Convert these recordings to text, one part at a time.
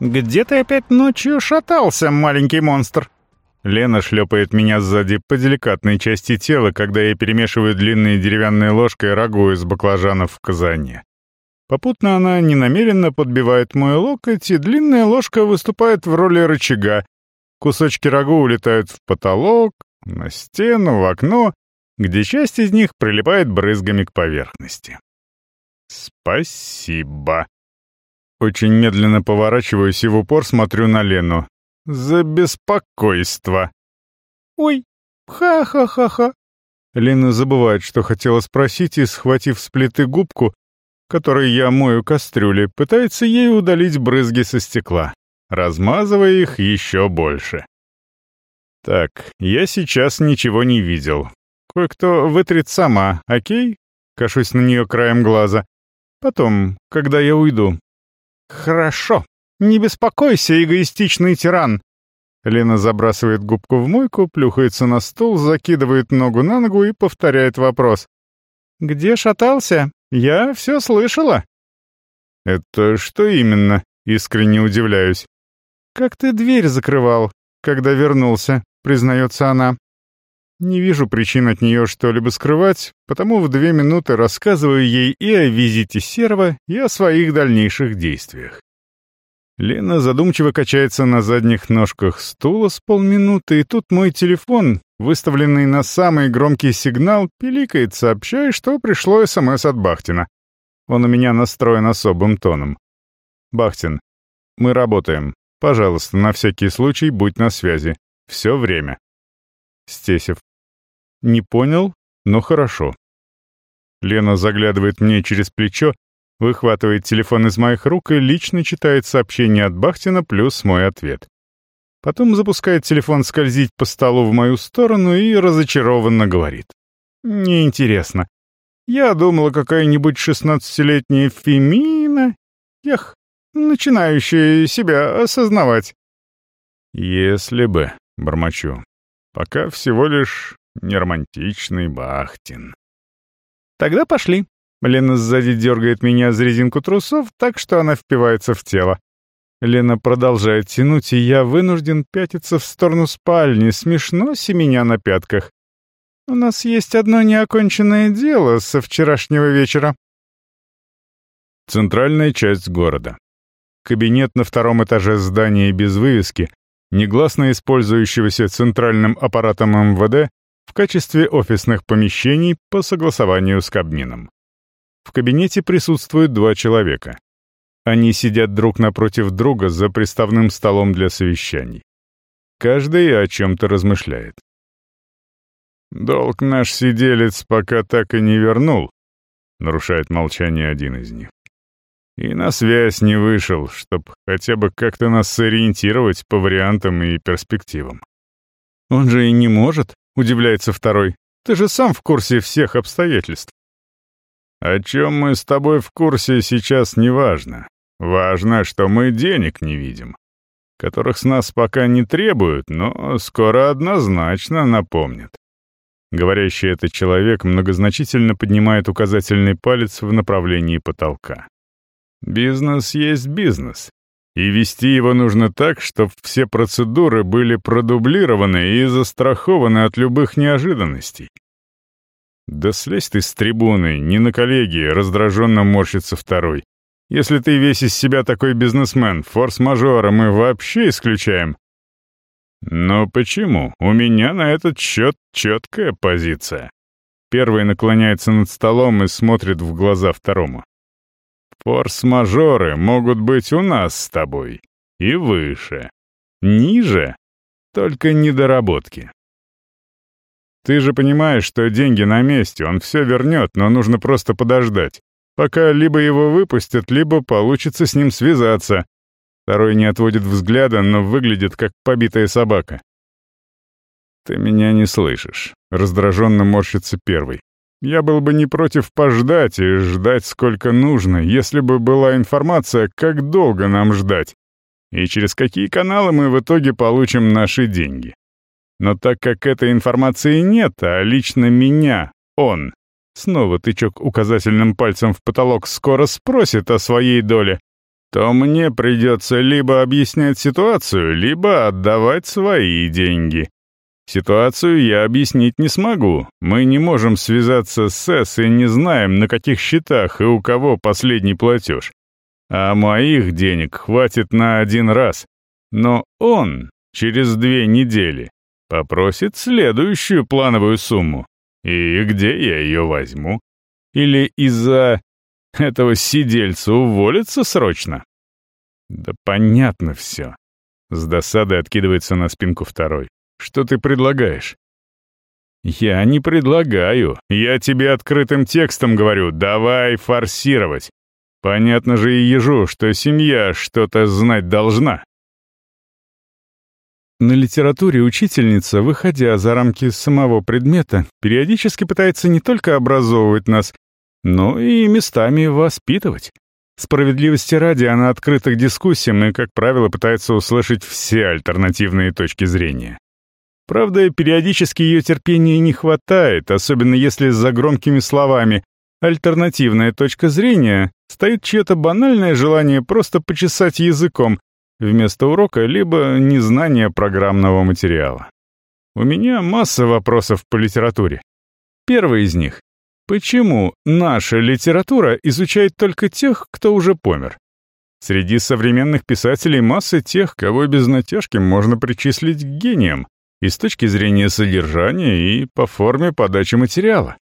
«Где ты опять ночью шатался, маленький монстр?» Лена шлепает меня сзади по деликатной части тела, когда я перемешиваю длинной деревянной ложкой рагу из баклажанов в казане. Попутно она ненамеренно подбивает мой локоть, и длинная ложка выступает в роли рычага. Кусочки рагу улетают в потолок, на стену, в окно, где часть из них прилипает брызгами к поверхности. «Спасибо». Очень медленно поворачиваюсь и в упор смотрю на Лену. «За беспокойство». «Ой, ха-ха-ха-ха». Лена забывает, что хотела спросить, и, схватив с плиты губку, которой я мою кастрюли, пытается ей удалить брызги со стекла, размазывая их еще больше. Так, я сейчас ничего не видел. Кое-кто вытрет сама, окей? Кашусь на нее краем глаза. Потом, когда я уйду. Хорошо. Не беспокойся, эгоистичный тиран. Лена забрасывает губку в мойку, плюхается на стул, закидывает ногу на ногу и повторяет вопрос. «Где шатался? Я все слышала». «Это что именно?» — искренне удивляюсь. «Как ты дверь закрывал, когда вернулся?» — признается она. Не вижу причин от нее что-либо скрывать, потому в две минуты рассказываю ей и о визите Серва, и о своих дальнейших действиях. Лена задумчиво качается на задних ножках стула с полминуты, и тут мой телефон, выставленный на самый громкий сигнал, пиликает, сообщая, что пришло СМС от Бахтина. Он у меня настроен особым тоном. «Бахтин, мы работаем. Пожалуйста, на всякий случай будь на связи. Все время». Стесев. Не понял, но хорошо. Лена заглядывает мне через плечо, выхватывает телефон из моих рук и лично читает сообщение от Бахтина плюс мой ответ. Потом запускает телефон скользить по столу в мою сторону и разочарованно говорит. «Неинтересно. Я думала, какая-нибудь шестнадцатилетняя Фемина, эх, начинающая себя осознавать». «Если бы», — бормочу, Пока всего лишь неромантичный Бахтин. Тогда пошли. Лена сзади дергает меня за резинку трусов так, что она впивается в тело. Лена продолжает тянуть, и я вынужден пятиться в сторону спальни, смешно семеня на пятках. У нас есть одно неоконченное дело со вчерашнего вечера. Центральная часть города. Кабинет на втором этаже здания без вывески, негласно использующегося центральным аппаратом МВД в качестве офисных помещений по согласованию с Кабмином. В кабинете присутствуют два человека. Они сидят друг напротив друга за приставным столом для совещаний. Каждый о чем-то размышляет. «Долг наш сиделец пока так и не вернул», — нарушает молчание один из них. И на связь не вышел, чтобы хотя бы как-то нас сориентировать по вариантам и перспективам. «Он же и не может», — удивляется второй. «Ты же сам в курсе всех обстоятельств». «О чем мы с тобой в курсе сейчас не важно. Важно, что мы денег не видим, которых с нас пока не требуют, но скоро однозначно напомнят». Говорящий этот человек многозначительно поднимает указательный палец в направлении потолка. Бизнес есть бизнес. И вести его нужно так, чтобы все процедуры были продублированы и застрахованы от любых неожиданностей. «Да слезь ты с трибуны, не на коллегии», — раздраженно морщится второй. «Если ты весь из себя такой бизнесмен, форс-мажора мы вообще исключаем». «Но почему? У меня на этот счет четкая позиция». Первый наклоняется над столом и смотрит в глаза второму. Форс-мажоры могут быть у нас с тобой. И выше. Ниже — только недоработки. Ты же понимаешь, что деньги на месте, он все вернет, но нужно просто подождать. Пока либо его выпустят, либо получится с ним связаться. Второй не отводит взгляда, но выглядит как побитая собака. «Ты меня не слышишь», — раздраженно морщится первый. Я был бы не против пождать и ждать сколько нужно, если бы была информация, как долго нам ждать, и через какие каналы мы в итоге получим наши деньги. Но так как этой информации нет, а лично меня, он, снова тычок указательным пальцем в потолок, скоро спросит о своей доле, то мне придется либо объяснять ситуацию, либо отдавать свои деньги. Ситуацию я объяснить не смогу. Мы не можем связаться с СЭС и не знаем, на каких счетах и у кого последний платеж. А моих денег хватит на один раз. Но он через две недели попросит следующую плановую сумму. И где я ее возьму? Или из-за этого сидельца уволиться срочно? Да понятно все. С досадой откидывается на спинку второй. Что ты предлагаешь?» «Я не предлагаю. Я тебе открытым текстом говорю, давай форсировать. Понятно же и ежу, что семья что-то знать должна». На литературе учительница, выходя за рамки самого предмета, периодически пытается не только образовывать нас, но и местами воспитывать. Справедливости ради, она открыта к дискуссиям и, как правило, пытается услышать все альтернативные точки зрения. Правда, периодически ее терпения не хватает, особенно если за громкими словами «альтернативная точка зрения» стоит чье-то банальное желание просто почесать языком вместо урока либо незнание программного материала. У меня масса вопросов по литературе. Первый из них — почему наша литература изучает только тех, кто уже помер? Среди современных писателей масса тех, кого без натяжки можно причислить к гениям и с точки зрения содержания, и по форме подачи материала.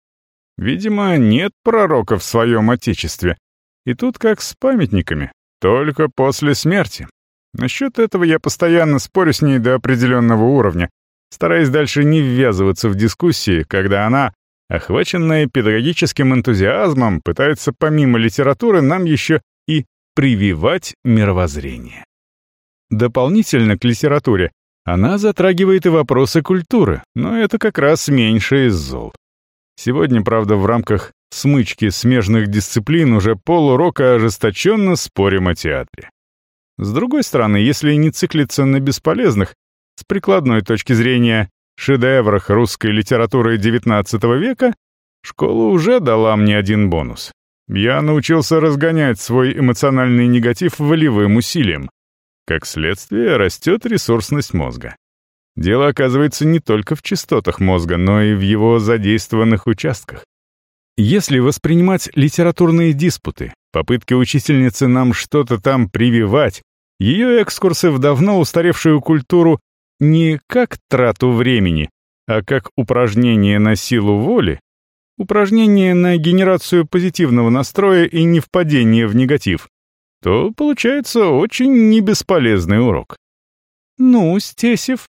Видимо, нет пророка в своем отечестве. И тут как с памятниками, только после смерти. Насчет этого я постоянно спорю с ней до определенного уровня, стараясь дальше не ввязываться в дискуссии, когда она, охваченная педагогическим энтузиазмом, пытается помимо литературы нам еще и прививать мировоззрение. Дополнительно к литературе она затрагивает и вопросы культуры, но это как раз меньше из зол. Сегодня, правда, в рамках смычки смежных дисциплин уже полурока ожесточенно спорим о театре. С другой стороны, если не циклиться на бесполезных, с прикладной точки зрения, шедеврах русской литературы XIX века, школа уже дала мне один бонус. Я научился разгонять свой эмоциональный негатив волевым усилием, как следствие, растет ресурсность мозга. Дело оказывается не только в частотах мозга, но и в его задействованных участках. Если воспринимать литературные диспуты, попытки учительницы нам что-то там прививать, ее экскурсы в давно устаревшую культуру не как трату времени, а как упражнение на силу воли, упражнение на генерацию позитивного настроя и не впадение в негатив, то получается очень небесполезный урок. «Ну, Стесев,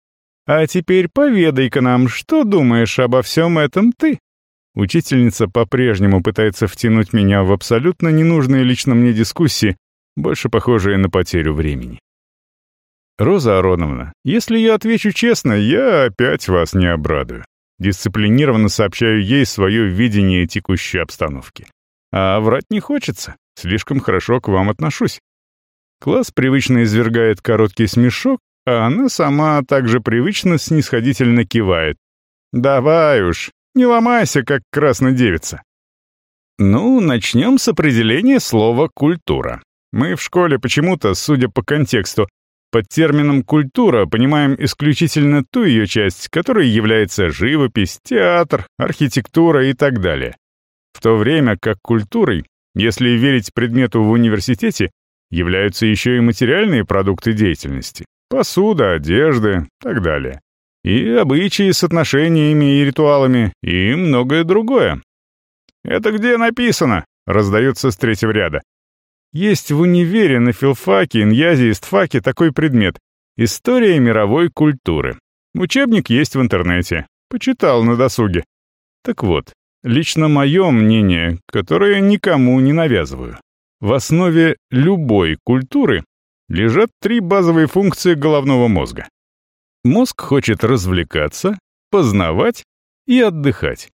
а теперь поведай-ка нам, что думаешь обо всем этом ты?» Учительница по-прежнему пытается втянуть меня в абсолютно ненужные лично мне дискуссии, больше похожие на потерю времени. «Роза Ароновна, если я отвечу честно, я опять вас не обрадую». Дисциплинированно сообщаю ей свое видение текущей обстановки. А врать не хочется. Слишком хорошо к вам отношусь». Класс привычно извергает короткий смешок, а она сама также привычно снисходительно кивает. «Давай уж, не ломайся, как красная девица». Ну, начнем с определения слова «культура». Мы в школе почему-то, судя по контексту, под термином «культура» понимаем исключительно ту ее часть, которая является живопись, театр, архитектура и так далее. В то время как культурой если верить предмету в университете, являются еще и материальные продукты деятельности. Посуда, одежды, так далее. И обычаи с отношениями и ритуалами, и многое другое. «Это где написано?» — раздается с третьего ряда. Есть в универе на филфаке, иньязе и стфаке такой предмет — «История мировой культуры». Учебник есть в интернете. Почитал на досуге. Так вот, Лично мое мнение, которое никому не навязываю. В основе любой культуры лежат три базовые функции головного мозга. Мозг хочет развлекаться, познавать и отдыхать.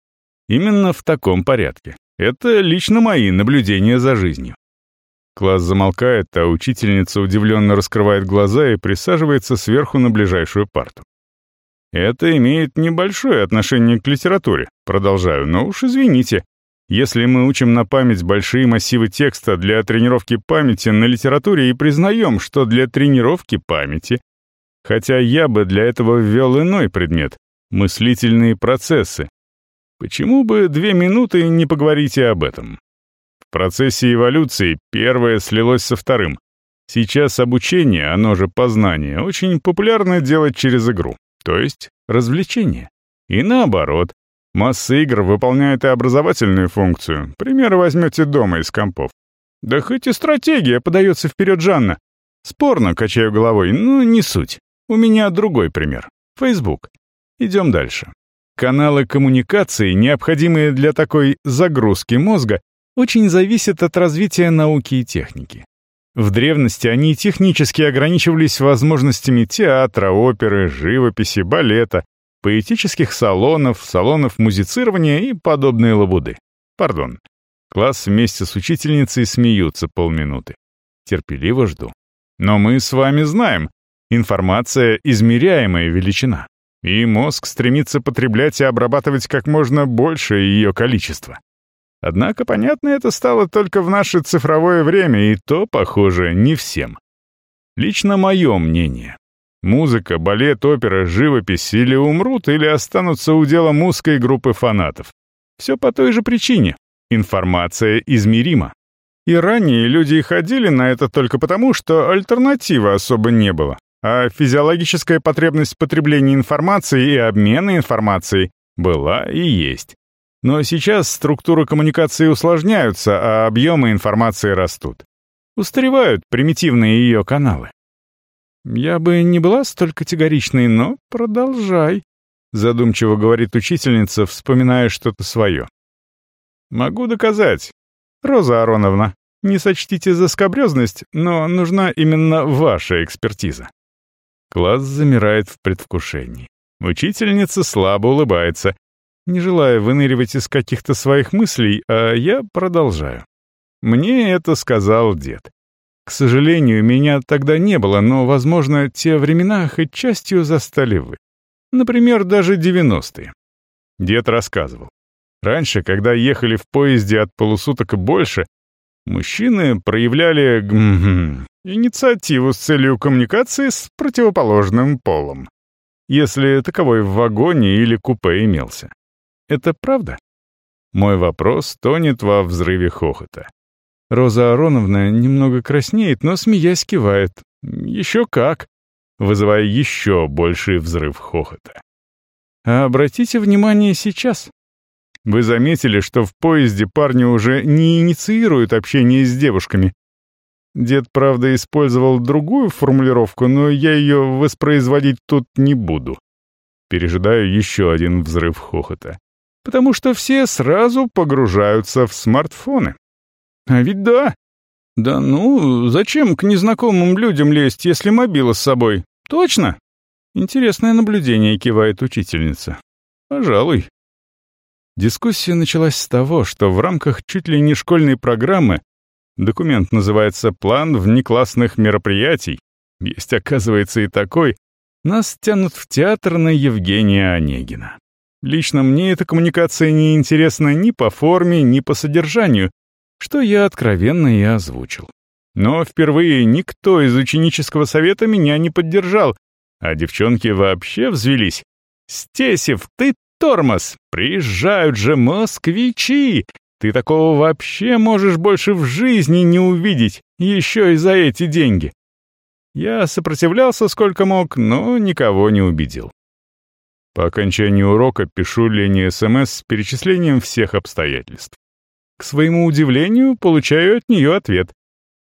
Именно в таком порядке. Это лично мои наблюдения за жизнью. Класс замолкает, а учительница удивленно раскрывает глаза и присаживается сверху на ближайшую парту. Это имеет небольшое отношение к литературе, продолжаю, но уж извините. Если мы учим на память большие массивы текста для тренировки памяти на литературе и признаем, что для тренировки памяти, хотя я бы для этого ввел иной предмет — мыслительные процессы, почему бы две минуты не поговорить об этом? В процессе эволюции первое слилось со вторым. Сейчас обучение, оно же познание, очень популярно делать через игру, то есть развлечение. И наоборот, масса игр выполняет и образовательную функцию. Примеры возьмете дома из компов. Да хоть и стратегия подается вперед Жанна. Спорно, качаю головой, но не суть. У меня другой пример. Facebook. Идем дальше. Каналы коммуникации, необходимые для такой загрузки мозга, очень зависят от развития науки и техники. В древности они технически ограничивались возможностями театра, оперы, живописи, балета, поэтических салонов, салонов музицирования и подобные лабуды. Пардон. Класс вместе с учительницей смеются полминуты. Терпеливо жду. Но мы с вами знаем, информация — измеряемая величина, и мозг стремится потреблять и обрабатывать как можно большее ее количество. Однако понятно это стало только в наше цифровое время, и то, похоже, не всем. Лично мое мнение. Музыка, балет, опера, живопись или умрут, или останутся уделом узкой группы фанатов. Все по той же причине. Информация измерима. И ранее люди ходили на это только потому, что альтернативы особо не было, а физиологическая потребность потребления информации и обмена информацией была и есть. Но сейчас структуры коммуникации усложняются, а объемы информации растут. Устаревают примитивные ее каналы. «Я бы не была столь категоричной, но продолжай», — задумчиво говорит учительница, вспоминая что-то свое. «Могу доказать. Роза Ароновна, не сочтите за скобрезность, но нужна именно ваша экспертиза». Класс замирает в предвкушении. Учительница слабо улыбается, не желая выныривать из каких-то своих мыслей, а я продолжаю. Мне это сказал дед. К сожалению, меня тогда не было, но, возможно, те времена хоть частью застали вы. Например, даже 90-е. Дед рассказывал. Раньше, когда ехали в поезде от полусуток и больше, мужчины проявляли инициативу с целью коммуникации с противоположным полом, если таковой в вагоне или купе имелся. Это правда? Мой вопрос тонет во взрыве хохота. Роза Ароновна немного краснеет, но, смеясь, кивает. Еще как, вызывая еще больший взрыв хохота. А обратите внимание сейчас. Вы заметили, что в поезде парни уже не инициируют общение с девушками. Дед, правда, использовал другую формулировку, но я ее воспроизводить тут не буду. Пережидаю еще один взрыв хохота потому что все сразу погружаются в смартфоны. А ведь да. Да ну, зачем к незнакомым людям лезть, если мобила с собой? Точно? Интересное наблюдение, кивает учительница. Пожалуй. Дискуссия началась с того, что в рамках чуть ли не школьной программы документ называется «План внеклассных мероприятий», есть, оказывается, и такой, нас тянут в театр на Евгения Онегина. Лично мне эта коммуникация не интересна ни по форме, ни по содержанию, что я откровенно и озвучил. Но впервые никто из ученического совета меня не поддержал, а девчонки вообще взвелись. «Стесев, ты тормоз! Приезжают же москвичи! Ты такого вообще можешь больше в жизни не увидеть, еще и за эти деньги!» Я сопротивлялся сколько мог, но никого не убедил. По окончании урока пишу Лене СМС с перечислением всех обстоятельств. К своему удивлению, получаю от нее ответ.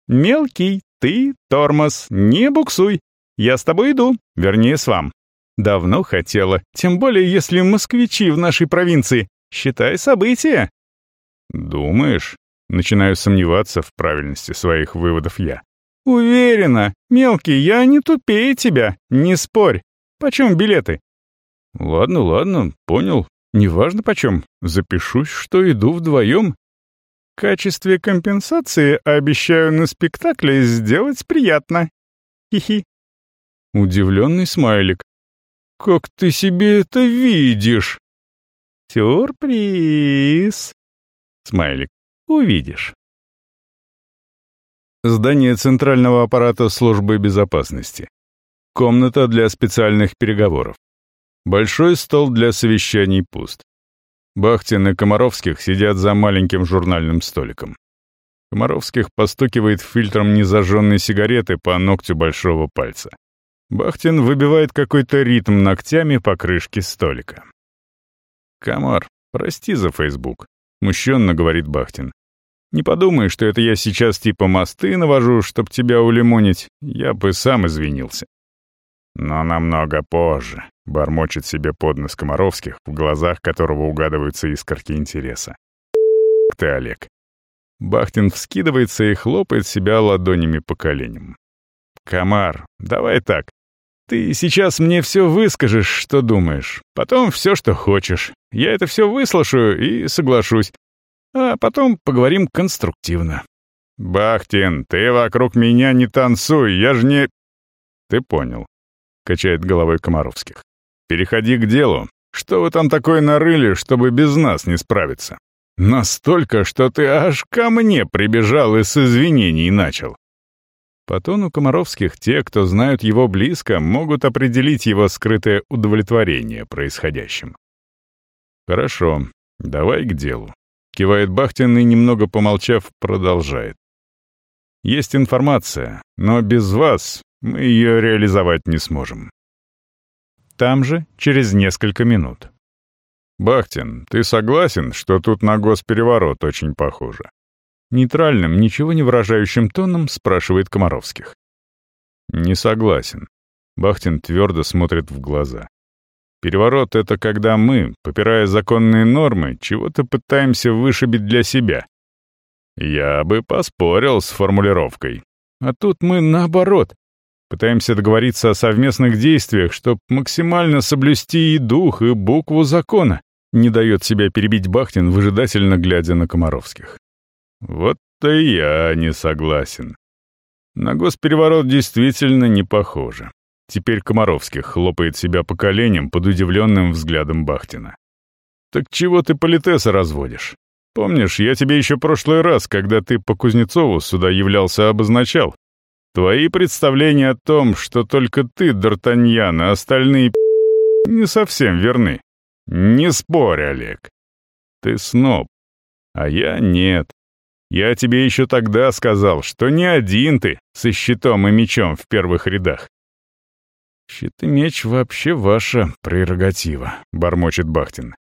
«Мелкий, ты тормоз, не буксуй. Я с тобой иду, вернее, с вам. Давно хотела, тем более если москвичи в нашей провинции. Считай события». «Думаешь?» Начинаю сомневаться в правильности своих выводов я. «Уверена, мелкий, я не тупее тебя, не спорь. Почем билеты?» «Ладно, ладно, понял. Неважно почем. Запишусь, что иду вдвоем. В качестве компенсации обещаю на спектакле сделать приятно. Хи-хи». Удивленный смайлик. «Как ты себе это видишь?» «Сюрприз!» Смайлик. Увидишь. Здание Центрального аппарата службы безопасности. Комната для специальных переговоров. Большой стол для совещаний пуст. Бахтин и Комаровских сидят за маленьким журнальным столиком. Комаровских постукивает фильтром незажженной сигареты по ногтю большого пальца. Бахтин выбивает какой-то ритм ногтями по крышке столика. «Комар, прости за Фейсбук», — смущенно говорит Бахтин. «Не подумай, что это я сейчас типа мосты навожу, чтоб тебя улимонить. Я бы сам извинился». «Но намного позже», — бормочет себе под нос Комаровских, в глазах которого угадываются искорки интереса. «Ты, Олег». Бахтин вскидывается и хлопает себя ладонями по коленям. «Комар, давай так. Ты сейчас мне все выскажешь, что думаешь. Потом все, что хочешь. Я это все выслушаю и соглашусь. А потом поговорим конструктивно. Бахтин, ты вокруг меня не танцуй, я же не... Ты понял. Качает головой Комаровских. Переходи к делу. Что вы там такое нарыли, чтобы без нас не справиться? Настолько, что ты аж ко мне прибежал и с извинений начал. По тону Комаровских те, кто знают его близко, могут определить его скрытое удовлетворение происходящим. «Хорошо, давай к делу», — кивает Бахтин и, немного помолчав, продолжает. «Есть информация, но без вас мы ее реализовать не сможем». Там же, через несколько минут. «Бахтин, ты согласен, что тут на госпереворот очень похоже?» Нейтральным, ничего не выражающим тоном спрашивает Комаровских. «Не согласен». Бахтин твердо смотрит в глаза. «Переворот — это когда мы, попирая законные нормы, чего-то пытаемся вышибить для себя. Я бы поспорил с формулировкой. А тут мы наоборот. Пытаемся договориться о совместных действиях, чтобы максимально соблюсти и дух, и букву закона. Не дает себя перебить Бахтин, выжидательно глядя на Комаровских. Вот-то я не согласен. На госпереворот действительно не похоже. Теперь Комаровских хлопает себя по коленям под удивленным взглядом Бахтина. «Так чего ты политеса разводишь? Помнишь, я тебе еще прошлый раз, когда ты по Кузнецову сюда являлся, обозначал? Твои представления о том, что только ты, Д'Артаньян, а остальные не совсем верны. Не спорь, Олег. Ты сноб, а я нет. Я тебе еще тогда сказал, что не один ты со щитом и мечом в первых рядах. «Щит и меч вообще ваша прерогатива», — бормочет Бахтин.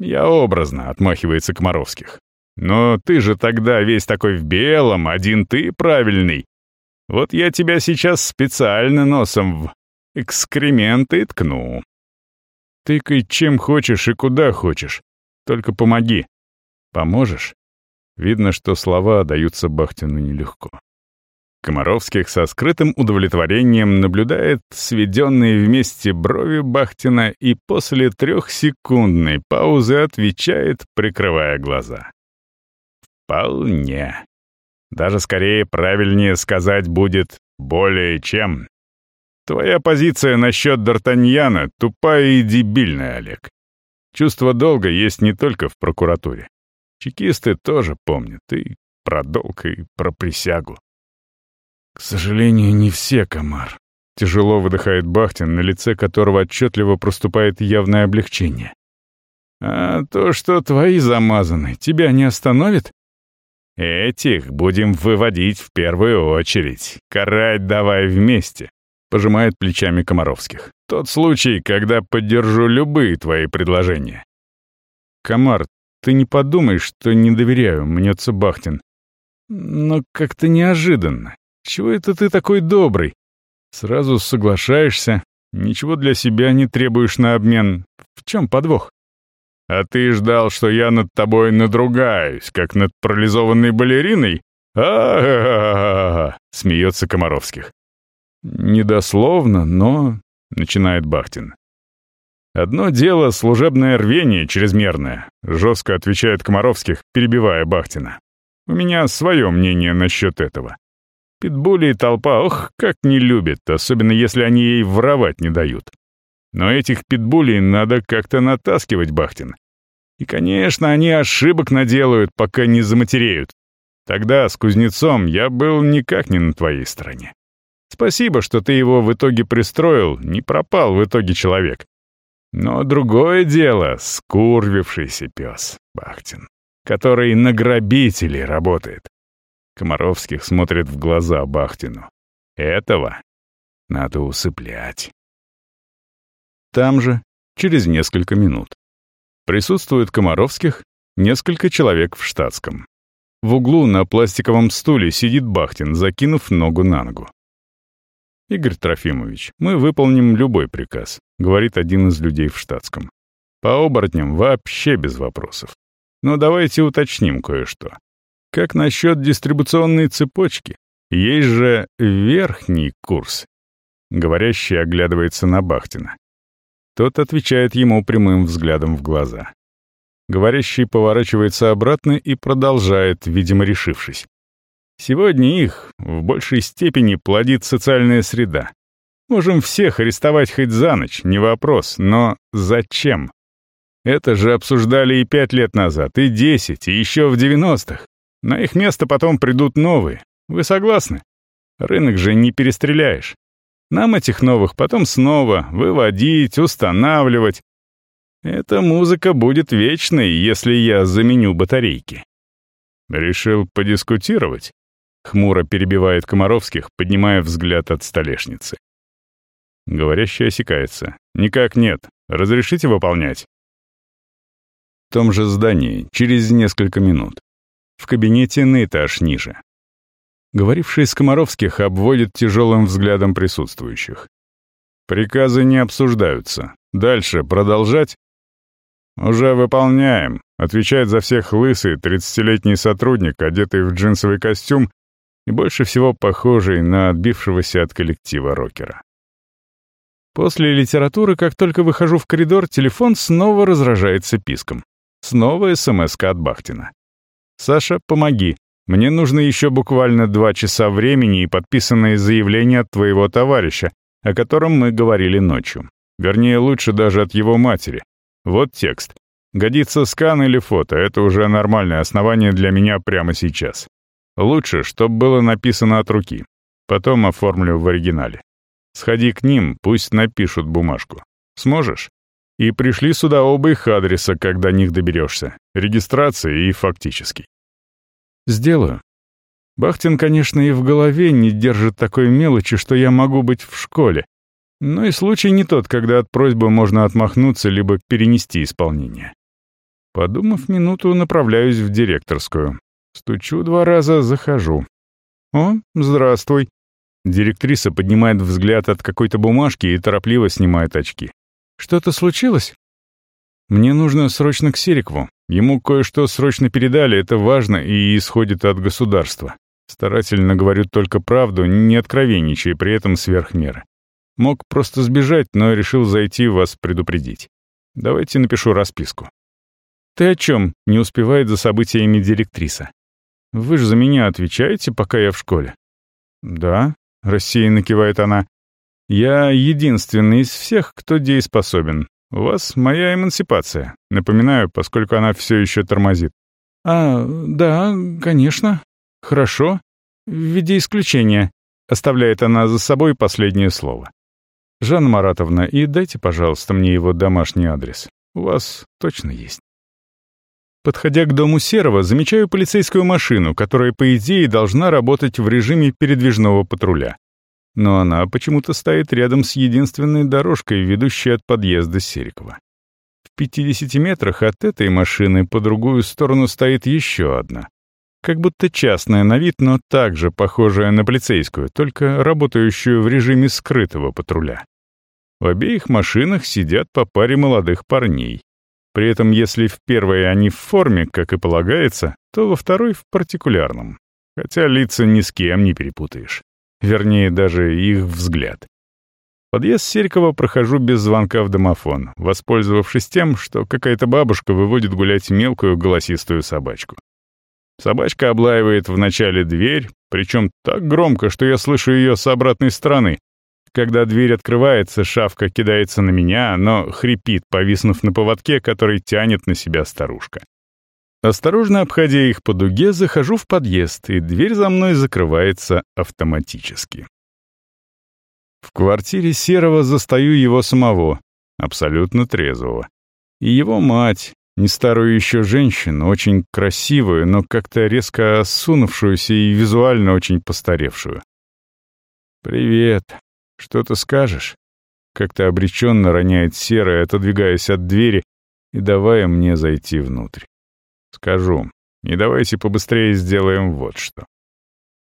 «Я образно», — отмахивается Комаровских. «Но ты же тогда весь такой в белом, один ты правильный. Вот я тебя сейчас специально носом в экскременты ткну. Тыкай чем хочешь и куда хочешь, только помоги. Поможешь?» Видно, что слова даются Бахтину нелегко. Комаровских со скрытым удовлетворением наблюдает сведенные вместе брови Бахтина и после трехсекундной паузы отвечает, прикрывая глаза. «Вполне. Даже скорее правильнее сказать будет «более чем». Твоя позиция насчет Д'Артаньяна тупая и дебильная, Олег. Чувство долга есть не только в прокуратуре. Чекисты тоже помнят и про долг, и про присягу. К сожалению, не все, комар. Тяжело выдыхает Бахтин, на лице которого отчетливо проступает явное облегчение. А то, что твои замазаны, тебя не остановит? Этих будем выводить в первую очередь. Карать давай вместе. Пожимает плечами Комаровских. Тот случай, когда поддержу любые твои предложения. Комар, ты не подумай, что не доверяю, мнется Бахтин. Но как-то неожиданно. Чего это ты такой добрый? Сразу соглашаешься, ничего для себя не требуешь на обмен. В чем подвох? А ты ждал, что я над тобой надругаюсь, как над парализованной балериной? а а, -а, -а, смеется Комаровских. Недословно, но... Начинает Бахтин. «Одно дело — служебное рвение чрезмерное», — жестко отвечает Комаровских, перебивая Бахтина. «У меня свое мнение насчет этого. Питбули и толпа, ох, как не любят, особенно если они ей воровать не дают. Но этих питбулей надо как-то натаскивать, Бахтин. И, конечно, они ошибок наделают, пока не заматереют. Тогда с кузнецом я был никак не на твоей стороне. Спасибо, что ты его в итоге пристроил, не пропал в итоге человек. Но другое дело — скурвившийся пес, Бахтин, который на грабителей работает. Комаровских смотрит в глаза Бахтину. Этого надо усыплять. Там же, через несколько минут, присутствует Комаровских несколько человек в штатском. В углу на пластиковом стуле сидит Бахтин, закинув ногу на ногу. «Игорь Трофимович, мы выполним любой приказ», — говорит один из людей в штатском. «По оборотням вообще без вопросов. Но давайте уточним кое-что. Как насчет дистрибуционной цепочки? Есть же верхний курс». Говорящий оглядывается на Бахтина. Тот отвечает ему прямым взглядом в глаза. Говорящий поворачивается обратно и продолжает, видимо, решившись. Сегодня их в большей степени плодит социальная среда. Можем всех арестовать хоть за ночь, не вопрос, но зачем? Это же обсуждали и пять лет назад, и десять, и еще в девяностых. На их место потом придут новые. Вы согласны? Рынок же не перестреляешь. Нам этих новых потом снова выводить, устанавливать. Эта музыка будет вечной, если я заменю батарейки. Решил подискутировать? Хмуро перебивает Комаровских, поднимая взгляд от столешницы. Говорящий осекается. «Никак нет. Разрешите выполнять?» В том же здании, через несколько минут. В кабинете на этаж ниже. Говоривший из Комаровских обводит тяжелым взглядом присутствующих. «Приказы не обсуждаются. Дальше продолжать?» «Уже выполняем», — отвечает за всех лысый, тридцатилетний сотрудник, одетый в джинсовый костюм и больше всего похожий на отбившегося от коллектива рокера. После литературы, как только выхожу в коридор, телефон снова разражается писком. Снова смс от Бахтина. «Саша, помоги. Мне нужно еще буквально два часа времени и подписанное заявление от твоего товарища, о котором мы говорили ночью. Вернее, лучше даже от его матери. Вот текст. Годится скан или фото, это уже нормальное основание для меня прямо сейчас. Лучше, чтобы было написано от руки. Потом оформлю в оригинале. Сходи к ним, пусть напишут бумажку. Сможешь? И пришли сюда оба их адреса, когда них доберешься. Регистрация и фактический. Сделаю. Бахтин, конечно, и в голове не держит такой мелочи, что я могу быть в школе. Но и случай не тот, когда от просьбы можно отмахнуться либо перенести исполнение. Подумав минуту, направляюсь в директорскую. Стучу два раза, захожу. «О, здравствуй». Директриса поднимает взгляд от какой-то бумажки и торопливо снимает очки. «Что-то случилось?» «Мне нужно срочно к Серикову. Ему кое-что срочно передали, это важно и исходит от государства. Старательно говорю только правду, не откровенничая при этом сверх меры. Мог просто сбежать, но решил зайти вас предупредить. Давайте напишу расписку». «Ты о чем?» — не успевает за событиями директриса. Вы же за меня отвечаете, пока я в школе?» «Да», — рассеянно кивает она. «Я единственный из всех, кто дееспособен. У вас моя эмансипация. Напоминаю, поскольку она все еще тормозит». «А, да, конечно. Хорошо. В виде исключения», — оставляет она за собой последнее слово. «Жанна Маратовна, и дайте, пожалуйста, мне его домашний адрес. У вас точно есть». Подходя к дому Серого, замечаю полицейскую машину, которая, по идее, должна работать в режиме передвижного патруля. Но она почему-то стоит рядом с единственной дорожкой, ведущей от подъезда Серикова. В 50 метрах от этой машины по другую сторону стоит еще одна. Как будто частная на вид, но также похожая на полицейскую, только работающую в режиме скрытого патруля. В обеих машинах сидят по паре молодых парней. При этом, если в первой они в форме, как и полагается, то во второй в партикулярном. Хотя лица ни с кем не перепутаешь. Вернее, даже их взгляд. Подъезд Серькова прохожу без звонка в домофон, воспользовавшись тем, что какая-то бабушка выводит гулять мелкую голосистую собачку. Собачка облаивает вначале дверь, причем так громко, что я слышу ее с обратной стороны. когда дверь открывается, шавка кидается на меня, но хрипит, повиснув на поводке, который тянет на себя старушка. Осторожно обходя их по дуге, захожу в подъезд, и дверь за мной закрывается автоматически. В квартире Серого застаю его самого, абсолютно трезвого. И его мать, не старую еще женщину, очень красивую, но как-то резко осунувшуюся и визуально очень постаревшую. «Привет. Что ты скажешь?» Как-то обреченно роняет серая, отодвигаясь от двери и давая мне зайти внутрь. Скажу. И давайте побыстрее сделаем вот что.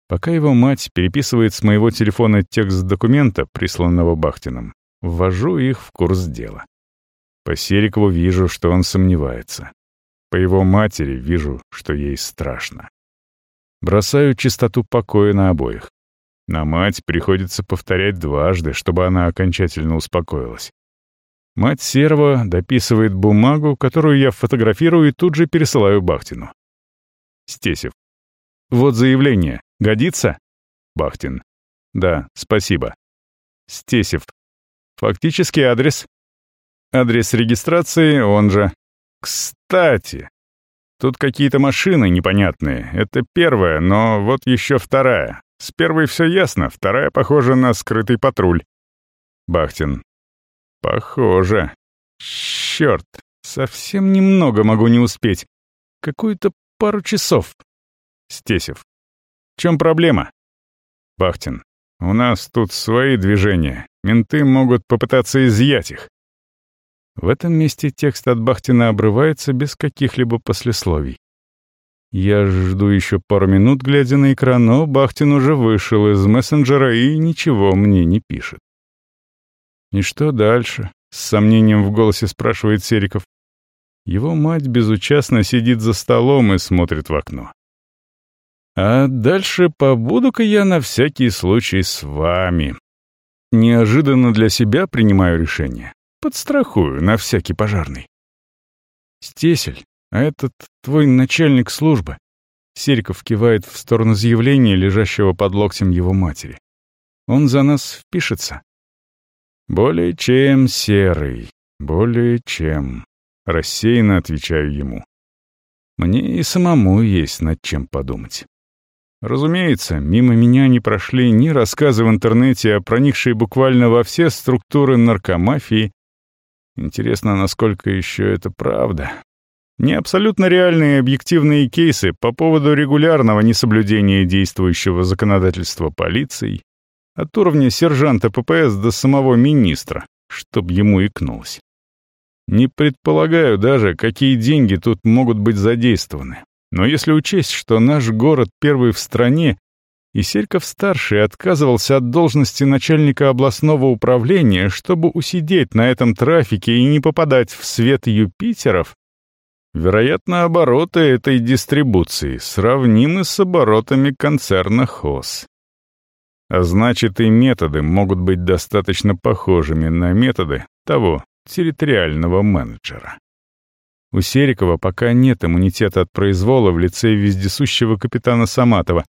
Пока его мать переписывает с моего телефона текст документа, присланного Бахтиным, ввожу их в курс дела. По Серикову вижу, что он сомневается. По его матери вижу, что ей страшно. Бросаю чистоту покоя на обоих. На мать приходится повторять дважды, чтобы она окончательно успокоилась. Мать Серого дописывает бумагу, которую я фотографирую и тут же пересылаю Бахтину. Стесев. Вот заявление. Годится? Бахтин. Да, спасибо. Стесев. Фактический адрес. Адрес регистрации, он же. Кстати, тут какие-то машины непонятные. Это первая, но вот еще вторая. С первой все ясно, вторая похожа на скрытый патруль. Бахтин. Похоже. Черт, совсем немного могу не успеть. Какую-то пару часов. Стесев. В чем проблема? Бахтин. У нас тут свои движения. Менты могут попытаться изъять их. В этом месте текст от Бахтина обрывается без каких-либо послесловий. Я жду еще пару минут, глядя на экран, но Бахтин уже вышел из мессенджера и ничего мне не пишет. «И что дальше?» — с сомнением в голосе спрашивает Сериков. Его мать безучастно сидит за столом и смотрит в окно. «А дальше побуду-ка я на всякий случай с вами. Неожиданно для себя принимаю решение. Подстрахую на всякий пожарный». «Стесель, а этот твой начальник службы?» Сериков кивает в сторону заявления, лежащего под локтем его матери. «Он за нас впишется?» «Более чем серый, более чем», — рассеянно отвечаю ему. «Мне и самому есть над чем подумать». Разумеется, мимо меня не прошли ни рассказы в интернете, а проникшие буквально во все структуры наркомафии. Интересно, насколько еще это правда, не абсолютно реальные объективные кейсы по поводу регулярного несоблюдения действующего законодательства полицией, от уровня сержанта ППС до самого министра, чтоб ему икнулось. Не предполагаю даже, какие деньги тут могут быть задействованы. Но если учесть, что наш город первый в стране, и Серьков-старший отказывался от должности начальника областного управления, чтобы усидеть на этом трафике и не попадать в свет Юпитеров, Вероятно, обороты этой дистрибуции сравнимы с оборотами концерна ХОС. А значит, и методы могут быть достаточно похожими на методы того территориального менеджера. У Серикова пока нет иммунитета от произвола в лице вездесущего капитана Саматова,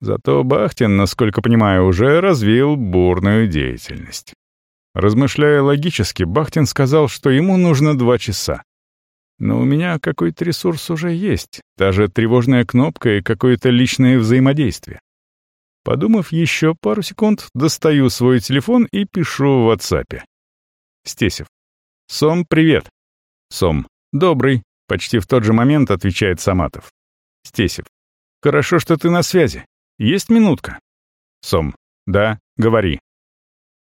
зато Бахтин, насколько понимаю, уже развил бурную деятельность. Размышляя логически, Бахтин сказал, что ему нужно два часа. Но у меня какой-то ресурс уже есть, даже тревожная кнопка и какое-то личное взаимодействие. Подумав еще пару секунд, достаю свой телефон и пишу в WhatsApp. Стесев. «Сом, привет». «Сом, добрый», — почти в тот же момент отвечает Саматов. Стесев. «Хорошо, что ты на связи. Есть минутка?» Сом. «Да, говори».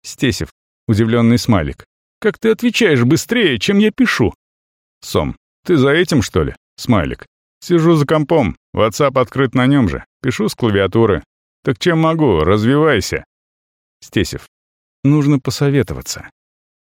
Стесев. Удивленный смайлик. «Как ты отвечаешь быстрее, чем я пишу?» Сом. «Ты за этим, что ли?» Смайлик. «Сижу за компом. WhatsApp открыт на нем же. Пишу с клавиатуры. Так чем могу? Развивайся». Стесев. «Нужно посоветоваться.